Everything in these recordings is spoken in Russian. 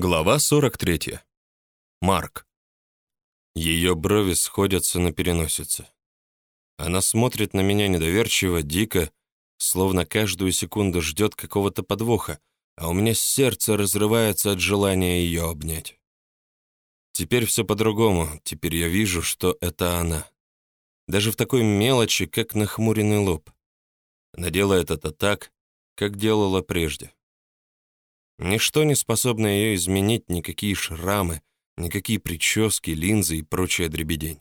Глава 43. Марк. Ее брови сходятся на переносице. Она смотрит на меня недоверчиво, дико, словно каждую секунду ждет какого-то подвоха, а у меня сердце разрывается от желания ее обнять. Теперь все по-другому, теперь я вижу, что это она. Даже в такой мелочи, как нахмуренный лоб. Она делает это так, как делала прежде. Ничто не способно ее изменить, никакие шрамы, никакие прически, линзы и прочая дребедень.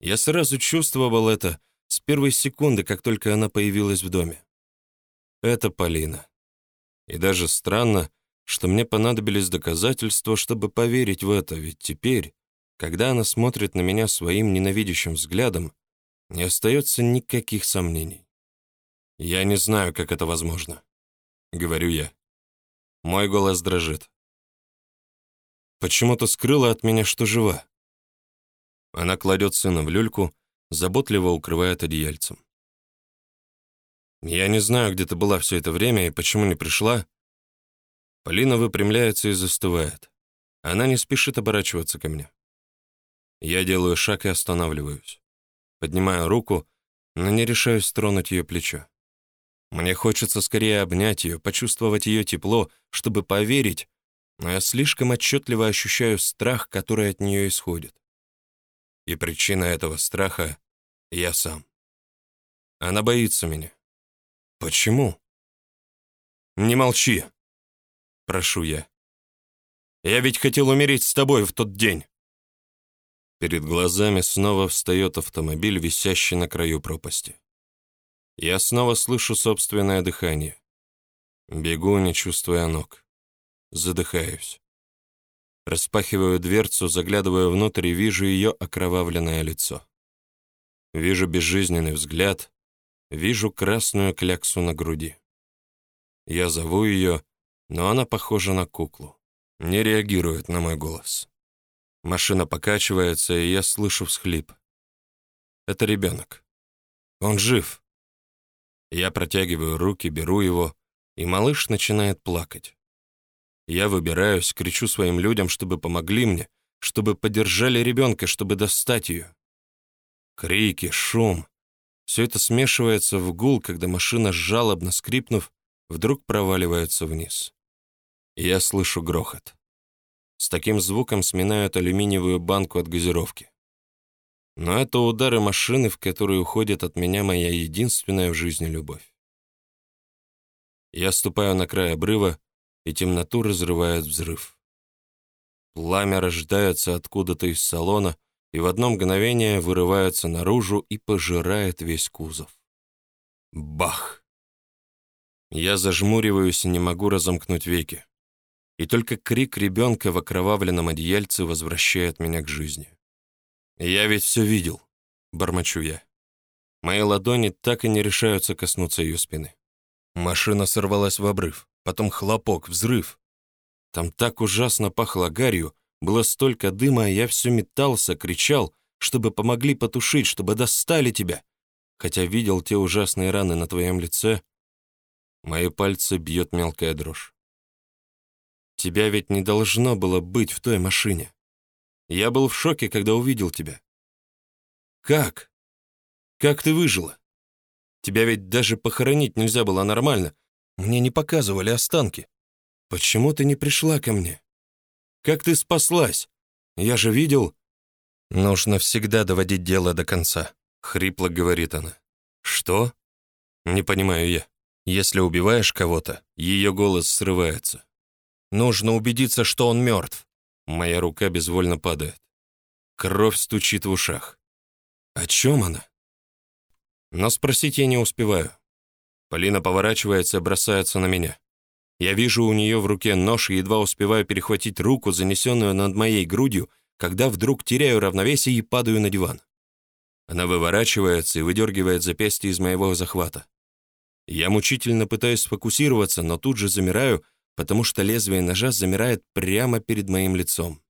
Я сразу чувствовал это с первой секунды, как только она появилась в доме. Это Полина. И даже странно, что мне понадобились доказательства, чтобы поверить в это, ведь теперь, когда она смотрит на меня своим ненавидящим взглядом, не остается никаких сомнений. «Я не знаю, как это возможно», — говорю я. Мой голос дрожит. Почему-то скрыла от меня, что жива. Она кладет сына в люльку, заботливо укрывает одеяльцем. Я не знаю, где ты была все это время и почему не пришла. Полина выпрямляется и застывает. Она не спешит оборачиваться ко мне. Я делаю шаг и останавливаюсь. Поднимаю руку, но не решаюсь тронуть ее плечо. Мне хочется скорее обнять ее, почувствовать ее тепло, чтобы поверить, но я слишком отчетливо ощущаю страх, который от нее исходит. И причина этого страха — я сам. Она боится меня. Почему? Не молчи, прошу я. Я ведь хотел умереть с тобой в тот день. Перед глазами снова встает автомобиль, висящий на краю пропасти. Я снова слышу собственное дыхание. Бегу, не чувствуя ног. Задыхаюсь. Распахиваю дверцу, заглядываю внутрь и вижу ее окровавленное лицо. Вижу безжизненный взгляд, вижу красную кляксу на груди. Я зову ее, но она похожа на куклу. Не реагирует на мой голос. Машина покачивается, и я слышу всхлип. Это ребенок. Он жив. Я протягиваю руки, беру его, и малыш начинает плакать. Я выбираюсь, кричу своим людям, чтобы помогли мне, чтобы поддержали ребенка, чтобы достать ее. Крики, шум. Все это смешивается в гул, когда машина, жалобно скрипнув, вдруг проваливается вниз. Я слышу грохот. С таким звуком сминают алюминиевую банку от газировки. Но это удары машины, в которую уходит от меня моя единственная в жизни любовь. Я ступаю на край обрыва, и темноту разрывает взрыв. Пламя рождается откуда-то из салона и в одно мгновение вырывается наружу и пожирает весь кузов. Бах! Я зажмуриваюсь и не могу разомкнуть веки. И только крик ребенка в окровавленном одеяльце возвращает меня к жизни. «Я ведь все видел», — бормочу я. Мои ладони так и не решаются коснуться ее спины. Машина сорвалась в обрыв, потом хлопок, взрыв. Там так ужасно пахло гарью, было столько дыма, а я все метался, кричал, чтобы помогли потушить, чтобы достали тебя. Хотя видел те ужасные раны на твоем лице, мои пальцы бьет мелкая дрожь. Тебя ведь не должно было быть в той машине. Я был в шоке, когда увидел тебя. Как? Как ты выжила? Тебя ведь даже похоронить нельзя было нормально. Мне не показывали останки. Почему ты не пришла ко мне? Как ты спаслась? Я же видел... Нужно всегда доводить дело до конца, хрипло говорит она. Что? Не понимаю я. Если убиваешь кого-то, ее голос срывается. Нужно убедиться, что он мертв. Моя рука безвольно падает. Кровь стучит в ушах. О чем она? Но спросить я не успеваю. Полина поворачивается и бросается на меня. Я вижу у нее в руке нож и едва успеваю перехватить руку, занесенную над моей грудью, когда вдруг теряю равновесие и падаю на диван. Она выворачивается и выдергивает запястье из моего захвата. Я мучительно пытаюсь сфокусироваться, но тут же замираю, потому что лезвие ножа замирает прямо перед моим лицом.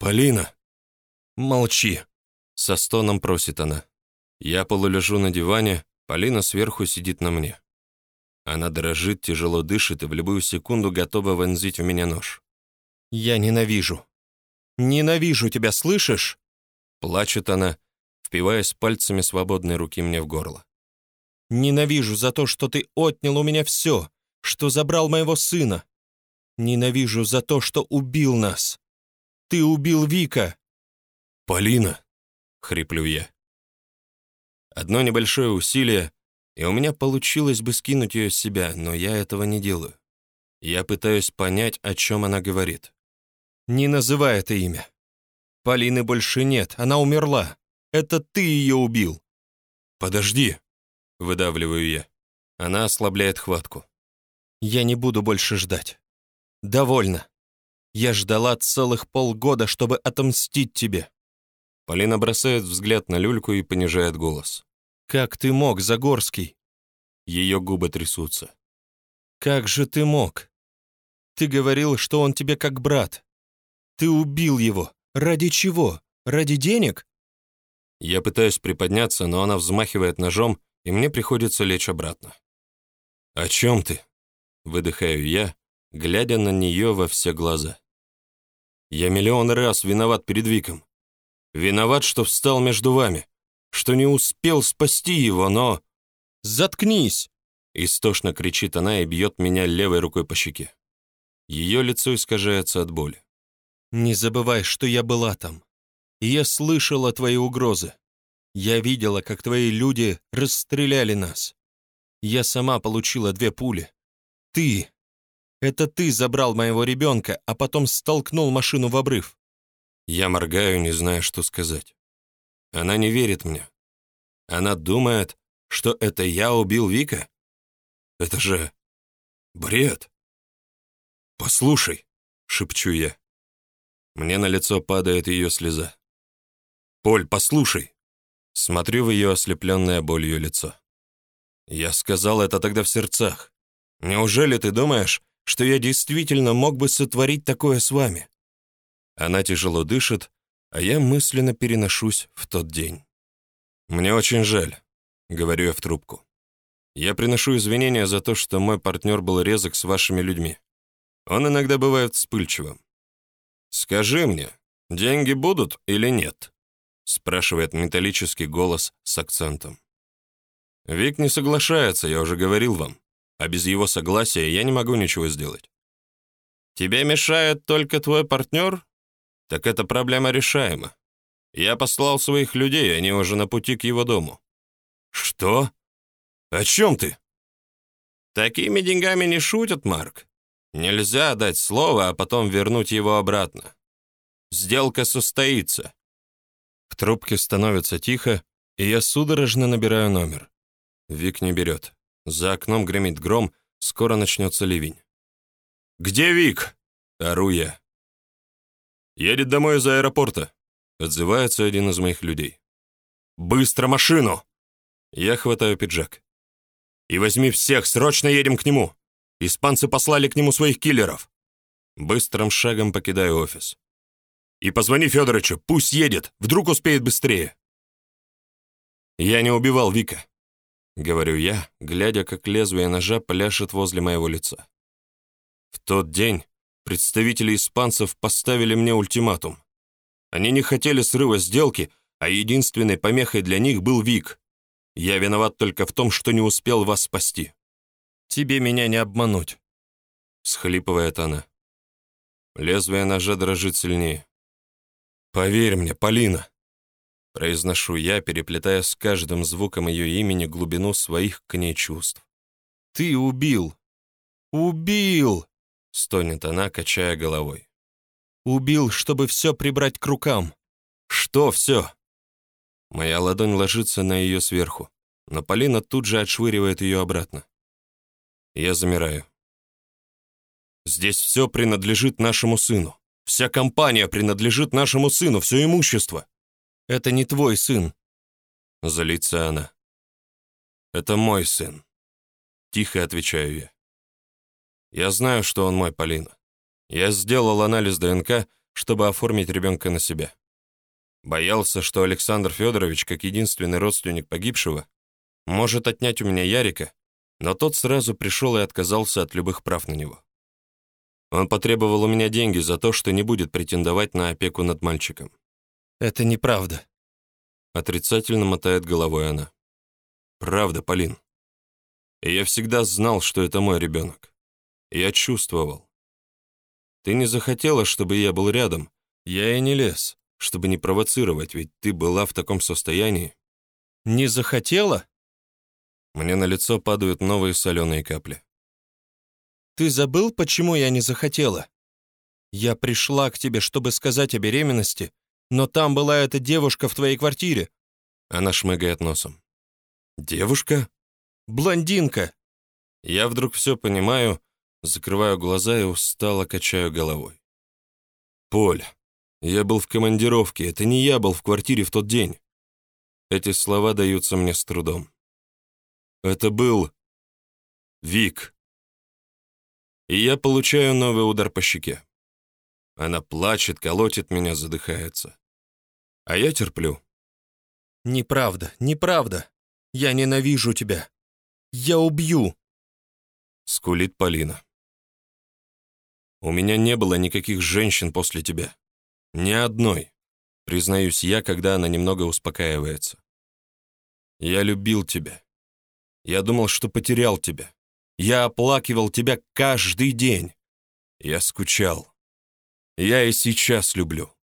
«Полина!» «Молчи!» — со стоном просит она. Я полулежу на диване, Полина сверху сидит на мне. Она дрожит, тяжело дышит и в любую секунду готова вонзить в меня нож. «Я ненавижу. Ненавижу тебя, слышишь?» Плачет она, впиваясь пальцами свободной руки мне в горло. «Ненавижу за то, что ты отнял у меня все, что забрал моего сына. Ненавижу за то, что убил нас. Ты убил Вика!» «Полина!» — хриплю я. Одно небольшое усилие, и у меня получилось бы скинуть ее с себя, но я этого не делаю. Я пытаюсь понять, о чем она говорит. «Не называй это имя. Полины больше нет, она умерла. Это ты ее убил». «Подожди», — выдавливаю я. Она ослабляет хватку. «Я не буду больше ждать. Довольно. Я ждала целых полгода, чтобы отомстить тебе». Полина бросает взгляд на люльку и понижает голос. «Как ты мог, Загорский?» Ее губы трясутся. «Как же ты мог? Ты говорил, что он тебе как брат. Ты убил его. Ради чего? Ради денег?» Я пытаюсь приподняться, но она взмахивает ножом, и мне приходится лечь обратно. «О чем ты?» — выдыхаю я, глядя на нее во все глаза. «Я миллион раз виноват перед Виком. Виноват, что встал между вами, что не успел спасти его, но...» «Заткнись!» — истошно кричит она и бьет меня левой рукой по щеке. Ее лицо искажается от боли. «Не забывай, что я была там. Я слышала твои угрозы. Я видела, как твои люди расстреляли нас. Я сама получила две пули. Ты! Это ты забрал моего ребенка, а потом столкнул машину в обрыв. Я моргаю, не зная, что сказать. Она не верит мне. Она думает, что это я убил Вика? Это же бред. «Послушай», — шепчу я. Мне на лицо падает ее слеза. «Поль, послушай!» Смотрю в ее ослепленное болью лицо. Я сказал это тогда в сердцах. Неужели ты думаешь, что я действительно мог бы сотворить такое с вами? Она тяжело дышит, а я мысленно переношусь в тот день. Мне очень жаль, говорю я в трубку. Я приношу извинения за то, что мой партнер был резок с вашими людьми. Он иногда бывает вспыльчивым. «Скажи мне, деньги будут или нет?» спрашивает металлический голос с акцентом. Вик не соглашается, я уже говорил вам, а без его согласия я не могу ничего сделать. Тебе мешает только твой партнер? Так эта проблема решаема. Я послал своих людей, они уже на пути к его дому. Что? О чем ты? Такими деньгами не шутят, Марк. Нельзя дать слово, а потом вернуть его обратно. Сделка состоится. В трубке становится тихо, и я судорожно набираю номер. Вик не берет. За окном гремит гром, скоро начнется ливень. «Где Вик?» — ору я. «Едет домой из аэропорта», — отзывается один из моих людей. «Быстро машину!» Я хватаю пиджак. «И возьми всех, срочно едем к нему! Испанцы послали к нему своих киллеров!» Быстрым шагом покидаю офис. «И позвони Федоровичу, пусть едет, вдруг успеет быстрее!» «Я не убивал Вика», — говорю я, глядя, как лезвие ножа пляшет возле моего лица. В тот день представители испанцев поставили мне ультиматум. Они не хотели срыва сделки, а единственной помехой для них был Вик. Я виноват только в том, что не успел вас спасти. Тебе меня не обмануть», — схлипывает она. Лезвие ножа дрожит сильнее. «Поверь мне, Полина!» Произношу я, переплетая с каждым звуком ее имени глубину своих к ней чувств. «Ты убил! Убил!» — стонет она, качая головой. «Убил, чтобы все прибрать к рукам!» «Что все?» Моя ладонь ложится на ее сверху, но Полина тут же отшвыривает ее обратно. Я замираю. «Здесь все принадлежит нашему сыну. Вся компания принадлежит нашему сыну, все имущество. Это не твой сын. Злится она. Это мой сын. Тихо отвечаю я. Я знаю, что он мой, Полина. Я сделал анализ ДНК, чтобы оформить ребенка на себя. Боялся, что Александр Федорович, как единственный родственник погибшего, может отнять у меня Ярика Но тот сразу пришел и отказался от любых прав на него. Он потребовал у меня деньги за то, что не будет претендовать на опеку над мальчиком. «Это неправда», — отрицательно мотает головой она. «Правда, Полин. Я всегда знал, что это мой ребенок. Я чувствовал. Ты не захотела, чтобы я был рядом. Я и не лез, чтобы не провоцировать, ведь ты была в таком состоянии. Не захотела? Мне на лицо падают новые соленые капли. Ты забыл, почему я не захотела? Я пришла к тебе, чтобы сказать о беременности, но там была эта девушка в твоей квартире. Она шмыгает носом. Девушка? Блондинка. Я вдруг все понимаю, закрываю глаза и устало качаю головой. «Поль, я был в командировке, это не я был в квартире в тот день». Эти слова даются мне с трудом. Это был Вик. И я получаю новый удар по щеке. Она плачет, колотит меня, задыхается. А я терплю. «Неправда, неправда. Я ненавижу тебя. Я убью!» Скулит Полина. У меня не было никаких женщин после тебя. Ни одной, признаюсь я, когда она немного успокаивается. Я любил тебя. Я думал, что потерял тебя. Я оплакивал тебя каждый день. Я скучал. Я и сейчас люблю.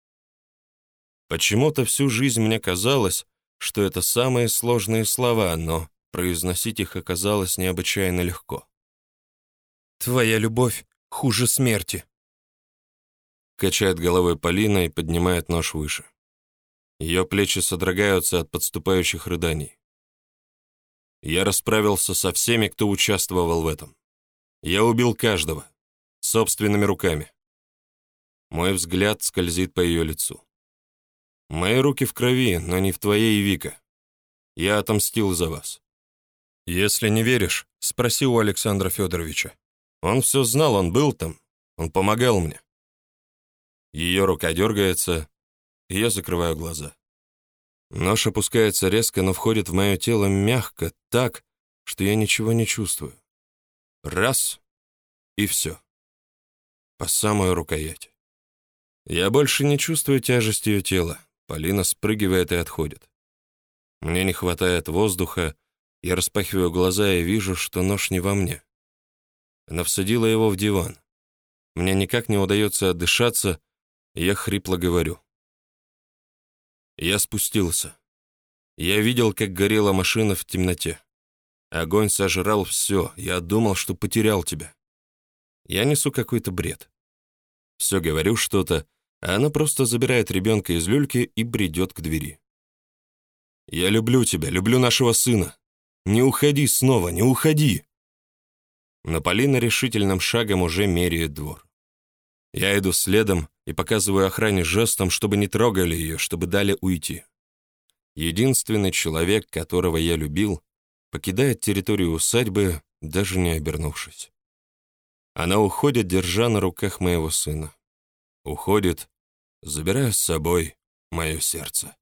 Почему-то всю жизнь мне казалось, что это самые сложные слова, но произносить их оказалось необычайно легко. «Твоя любовь хуже смерти», — качает головой Полина и поднимает нож выше. Ее плечи содрогаются от подступающих рыданий. Я расправился со всеми, кто участвовал в этом. Я убил каждого, собственными руками. Мой взгляд скользит по ее лицу. Мои руки в крови, но не в твоей, Вика. Я отомстил за вас. Если не веришь, спроси у Александра Федоровича. Он все знал, он был там, он помогал мне. Ее рука дергается, и я закрываю глаза. Нож опускается резко, но входит в мое тело мягко, так, что я ничего не чувствую. Раз — и все. По самую рукоять. Я больше не чувствую тяжести ее тела. Полина спрыгивает и отходит. Мне не хватает воздуха, я распахиваю глаза и вижу, что нож не во мне. Она всадила его в диван. Мне никак не удается отдышаться, я хрипло говорю. Я спустился. Я видел, как горела машина в темноте. Огонь сожрал все, я думал, что потерял тебя. Я несу какой-то бред. Все говорю что-то, она просто забирает ребенка из люльки и бредет к двери. «Я люблю тебя, люблю нашего сына. Не уходи снова, не уходи!» Но Полина решительным шагом уже меряет двор. Я иду следом и показываю охране жестом, чтобы не трогали ее, чтобы дали уйти. Единственный человек, которого я любил, покидает территорию усадьбы, даже не обернувшись. Она уходит, держа на руках моего сына. Уходит, забирая с собой мое сердце.